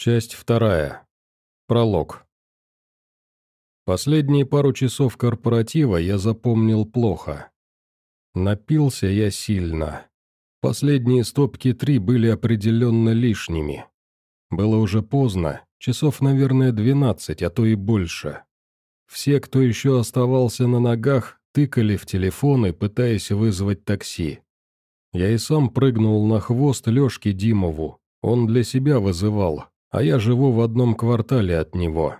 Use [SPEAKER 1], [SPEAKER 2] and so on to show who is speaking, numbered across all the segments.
[SPEAKER 1] Часть вторая. Пролог. Последние пару часов корпоратива я запомнил плохо. Напился я сильно. Последние стопки три были определенно лишними. Было уже поздно, часов, наверное, двенадцать, а то и больше. Все, кто еще оставался на ногах, тыкали в телефоны, пытаясь вызвать такси. Я и сам прыгнул на хвост Лешке Димову, он для себя вызывал, а я живу в одном квартале от него.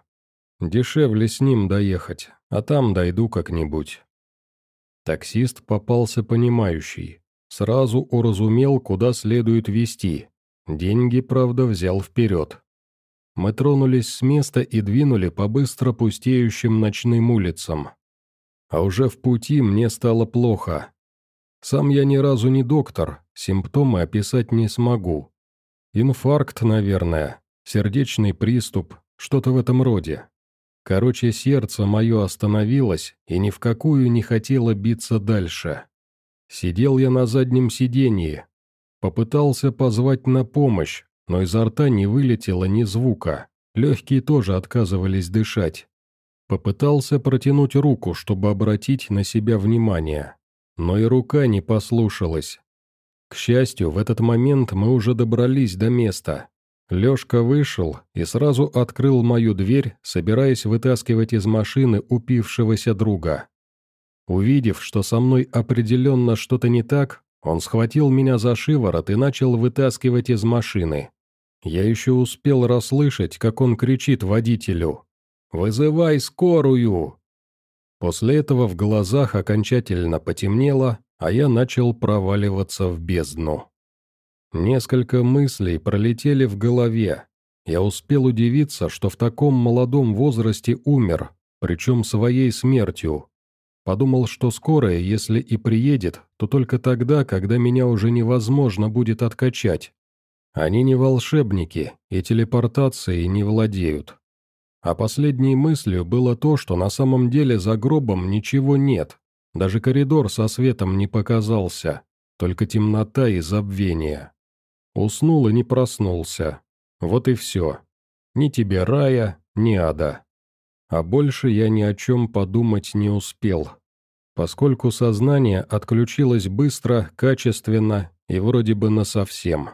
[SPEAKER 1] Дешевле с ним доехать, а там дойду как-нибудь. Таксист попался понимающий. Сразу уразумел, куда следует вести. Деньги, правда, взял вперед. Мы тронулись с места и двинули по быстро пустеющим ночным улицам. А уже в пути мне стало плохо. Сам я ни разу не доктор, симптомы описать не смогу. Инфаркт, наверное, сердечный приступ, что-то в этом роде. Короче, сердце мое остановилось и ни в какую не хотело биться дальше. Сидел я на заднем сиденье. Попытался позвать на помощь, но изо рта не вылетело ни звука. Легкие тоже отказывались дышать. Попытался протянуть руку, чтобы обратить на себя внимание. Но и рука не послушалась. К счастью, в этот момент мы уже добрались до места. Лёшка вышел и сразу открыл мою дверь, собираясь вытаскивать из машины упившегося друга. Увидев, что со мной определенно что-то не так, он схватил меня за шиворот и начал вытаскивать из машины. Я еще успел расслышать, как он кричит водителю «Вызывай скорую!». После этого в глазах окончательно потемнело, а я начал проваливаться в бездну. Несколько мыслей пролетели в голове. Я успел удивиться, что в таком молодом возрасте умер, причем своей смертью. Подумал, что скорая, если и приедет, то только тогда, когда меня уже невозможно будет откачать. Они не волшебники и телепортацией не владеют. А последней мыслью было то, что на самом деле за гробом ничего нет. Даже коридор со светом не показался, только темнота и забвение. Уснул и не проснулся. Вот и все. Ни тебе рая, ни ада. А больше я ни о чем подумать не успел, поскольку сознание отключилось быстро, качественно и вроде бы насовсем.